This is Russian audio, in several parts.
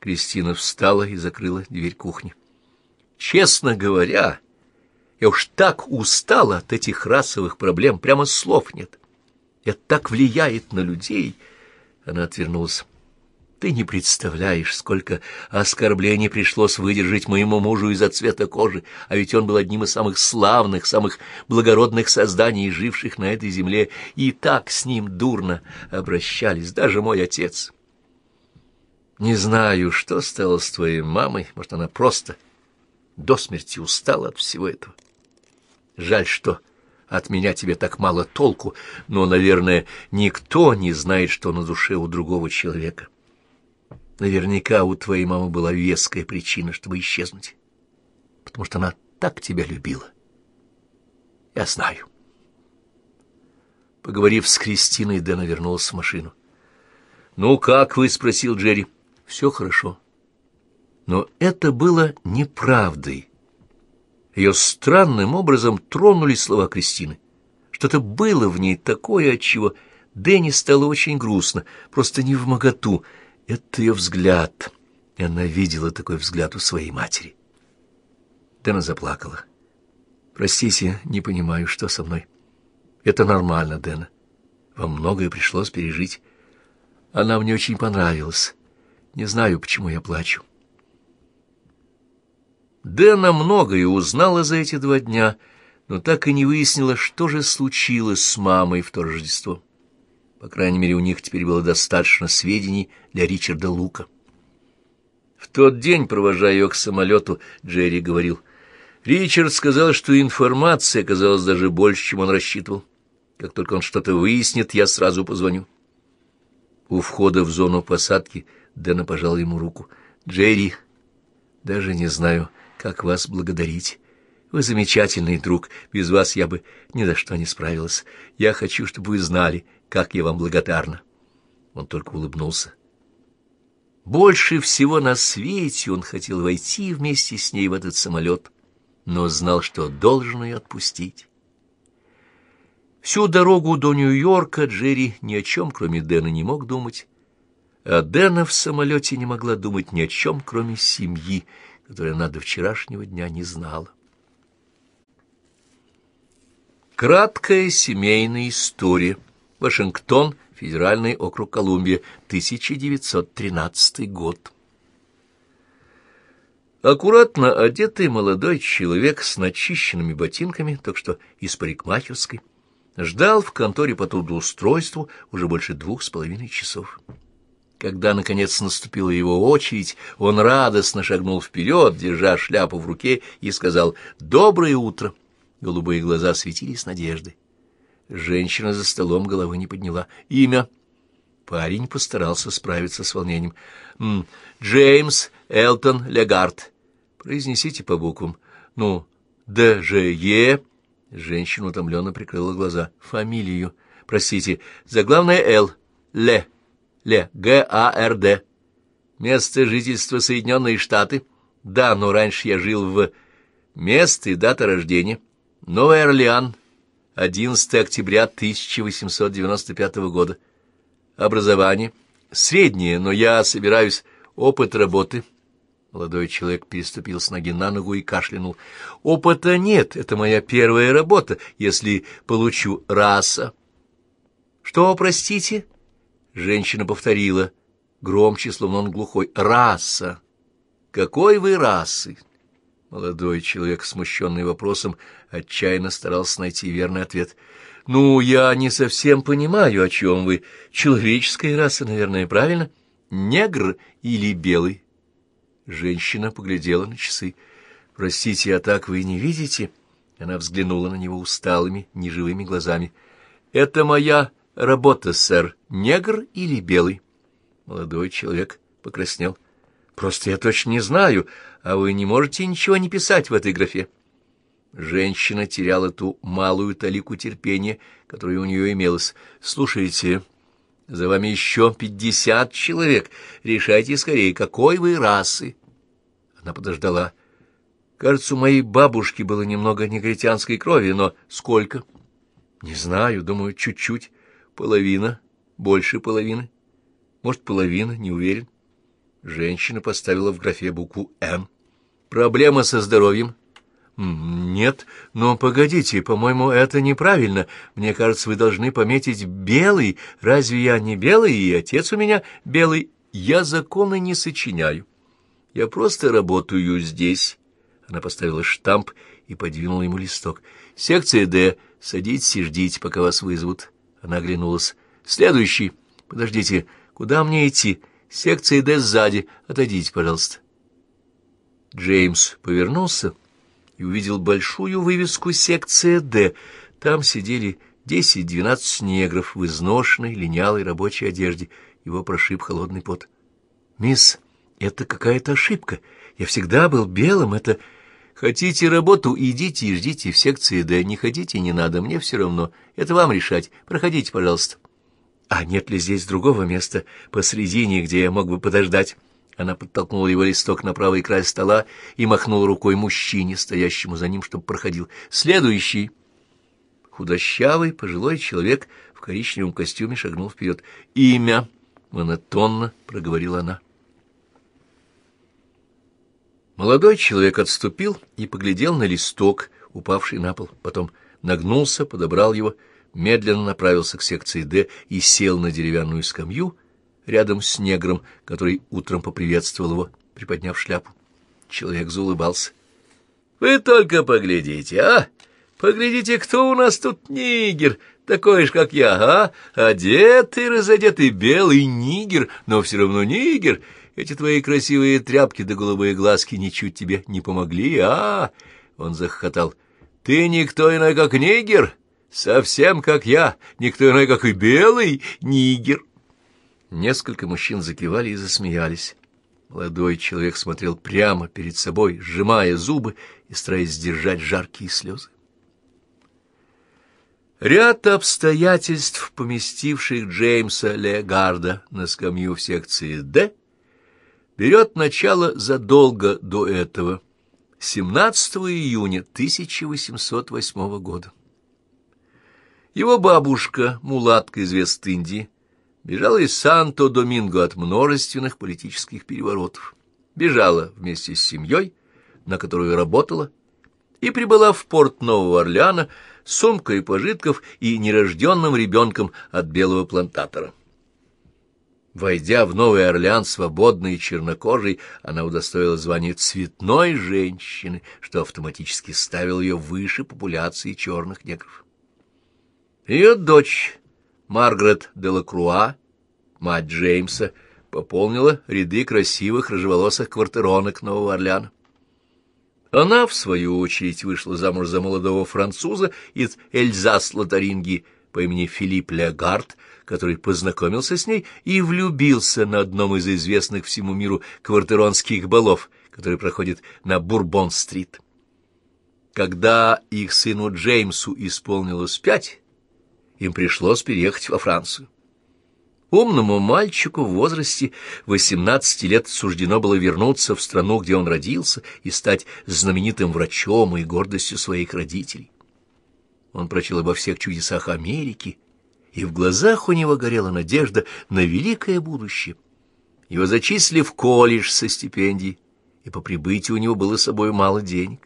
Кристина встала и закрыла дверь кухни. Честно говоря, я уж так устала от этих расовых проблем, прямо слов нет. Это так влияет на людей. Она отвернулась. Ты не представляешь, сколько оскорблений пришлось выдержать моему мужу из-за цвета кожи, а ведь он был одним из самых славных, самых благородных созданий, живших на этой земле, и так с ним дурно обращались, даже мой отец. Не знаю, что стало с твоей мамой, может, она просто до смерти устала от всего этого. Жаль, что от меня тебе так мало толку, но, наверное, никто не знает, что на душе у другого человека. Наверняка у твоей мамы была веская причина, чтобы исчезнуть, потому что она так тебя любила. Я знаю. Поговорив с Кристиной, Дэна вернулась в машину. «Ну, как вы?» — спросил Джерри. «Все хорошо». Но это было неправдой. Ее странным образом тронули слова Кристины. Что-то было в ней такое, от чего Дэнни стало очень грустно, просто не в моготу — это ее взгляд, и она видела такой взгляд у своей матери. Дэна заплакала. «Простите, не понимаю, что со мной». «Это нормально, Дэна. Вам многое пришлось пережить. Она мне очень понравилась. Не знаю, почему я плачу». Дэна многое узнала за эти два дня, но так и не выяснила, что же случилось с мамой в то Рождество. По крайней мере, у них теперь было достаточно сведений для Ричарда Лука. В тот день, провожая ее к самолету, Джерри говорил, Ричард сказал, что информации оказалось даже больше, чем он рассчитывал. Как только он что-то выяснит, я сразу позвоню. У входа в зону посадки Дэна пожал ему руку. «Джерри, даже не знаю, как вас благодарить. Вы замечательный друг. Без вас я бы ни за что не справилась. Я хочу, чтобы вы знали, как я вам благодарна. Он только улыбнулся. Больше всего на свете он хотел войти вместе с ней в этот самолет, но знал, что должен ее отпустить. Всю дорогу до Нью-Йорка Джерри ни о чем, кроме Дэна, не мог думать, а Дэна в самолете не могла думать ни о чем, кроме семьи, которой она до вчерашнего дня не знала. Краткая семейная история — Вашингтон, Федеральный округ Колумбия, 1913 год. Аккуратно одетый молодой человек с начищенными ботинками, так что из парикмахерской, ждал в конторе по трудоустройству уже больше двух с половиной часов. Когда, наконец, наступила его очередь, он радостно шагнул вперед, держа шляпу в руке, и сказал «Доброе утро!» Голубые глаза светились надеждой. Женщина за столом головы не подняла. Имя? Парень постарался справиться с волнением. Джеймс Элтон Легард. Произнесите по буквам. Ну, Д, Ж, Е. Женщина утомленно прикрыла глаза. Фамилию. Простите. Заглавное Л. Ле. Ле. Г, А, Р, Д. Место жительства Соединенные Штаты. Да, но раньше я жил в... Место и дата рождения. Новый Орлеан, 11 октября 1895 года. Образование. Среднее, но я собираюсь. Опыт работы. Молодой человек переступил с ноги на ногу и кашлянул. Опыта нет, это моя первая работа, если получу раса. Что, простите? Женщина повторила, громче, словно он глухой. Раса. Какой вы расы? Молодой человек, смущенный вопросом, отчаянно старался найти верный ответ. «Ну, я не совсем понимаю, о чем вы. Человеческая раса, наверное, правильно? Негр или белый?» Женщина поглядела на часы. «Простите, а так вы не видите?» Она взглянула на него усталыми, неживыми глазами. «Это моя работа, сэр. Негр или белый?» Молодой человек покраснел. «Просто я точно не знаю, а вы не можете ничего не писать в этой графе». Женщина теряла ту малую талику терпения, которая у нее имелась. «Слушайте, за вами еще пятьдесят человек. Решайте скорее, какой вы расы». Она подождала. «Кажется, у моей бабушки было немного негритянской крови, но сколько?» «Не знаю, думаю, чуть-чуть. Половина, больше половины. Может, половина, не уверен». Женщина поставила в графе букву «Н». «Проблема со здоровьем?» «Нет, но погодите, по-моему, это неправильно. Мне кажется, вы должны пометить «белый». Разве я не белый, и отец у меня белый? Я законы не сочиняю. Я просто работаю здесь». Она поставила штамп и подвинула ему листок. «Секция «Д». Садитесь и ждите, пока вас вызовут». Она оглянулась. «Следующий. Подождите, куда мне идти? Секция «Д» сзади. Отойдите, пожалуйста». Джеймс повернулся и увидел большую вывеску «Секция Д». Там сидели десять-двенадцать негров в изношенной линялой рабочей одежде. Его прошиб холодный пот. «Мисс, это какая-то ошибка. Я всегда был белым, это...» «Хотите работу, идите и ждите в секции Д. Не ходите, не надо, мне все равно. Это вам решать. Проходите, пожалуйста». «А нет ли здесь другого места посредине, где я мог бы подождать?» Она подтолкнула его листок на правый край стола и махнула рукой мужчине, стоящему за ним, чтобы проходил. «Следующий!» Худощавый, пожилой человек в коричневом костюме шагнул вперед. «Имя!» — монотонно проговорила она. Молодой человек отступил и поглядел на листок, упавший на пол. Потом нагнулся, подобрал его, медленно направился к секции «Д» и сел на деревянную скамью, рядом с негром, который утром поприветствовал его, приподняв шляпу. Человек заулыбался. — Вы только поглядите, а! Поглядите, кто у нас тут нигер, такой же, как я, а? Одетый, разодетый, белый нигер, но все равно нигер. Эти твои красивые тряпки да голубые глазки ничуть тебе не помогли, а? Он захохотал. — Ты никто иной, как нигер, совсем как я, никто иной, как и белый нигер. Несколько мужчин закивали и засмеялись. Молодой человек смотрел прямо перед собой, сжимая зубы и стараясь сдержать жаркие слезы. Ряд обстоятельств, поместивших Джеймса Легарда на скамью в секции «Д», берет начало задолго до этого, 17 июня 1808 года. Его бабушка, мулатка из Вест-Индии, бежала из Санто-Доминго от множественных политических переворотов. Бежала вместе с семьей, на которую работала, и прибыла в порт Нового Орлеана с сумкой пожитков и нерожденным ребенком от белого плантатора. Войдя в Новый Орлеан свободной и чернокожей, она удостоила звания цветной женщины, что автоматически ставил ее выше популяции черных негров. Ее дочь Маргарет Делакруа, мать Джеймса, пополнила ряды красивых рыжеволосых квартиронок Нового Орлеана. Она, в свою очередь, вышла замуж за молодого француза из Эльзас-Лотарингии по имени Филипп Легард, который познакомился с ней и влюбился на одном из известных всему миру квартиронских балов, который проходит на Бурбон-стрит. Когда их сыну Джеймсу исполнилось пять, им пришлось переехать во Францию. Умному мальчику в возрасте 18 лет суждено было вернуться в страну, где он родился, и стать знаменитым врачом и гордостью своих родителей. Он прочел обо всех чудесах Америки, и в глазах у него горела надежда на великое будущее. Его зачислили в колледж со стипендией, и по прибытию у него было с собой мало денег.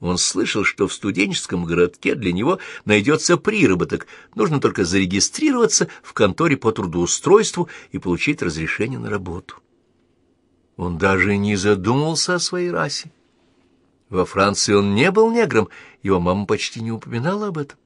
Он слышал, что в студенческом городке для него найдется приработок, нужно только зарегистрироваться в конторе по трудоустройству и получить разрешение на работу. Он даже не задумывался о своей расе. Во Франции он не был негром, его мама почти не упоминала об этом.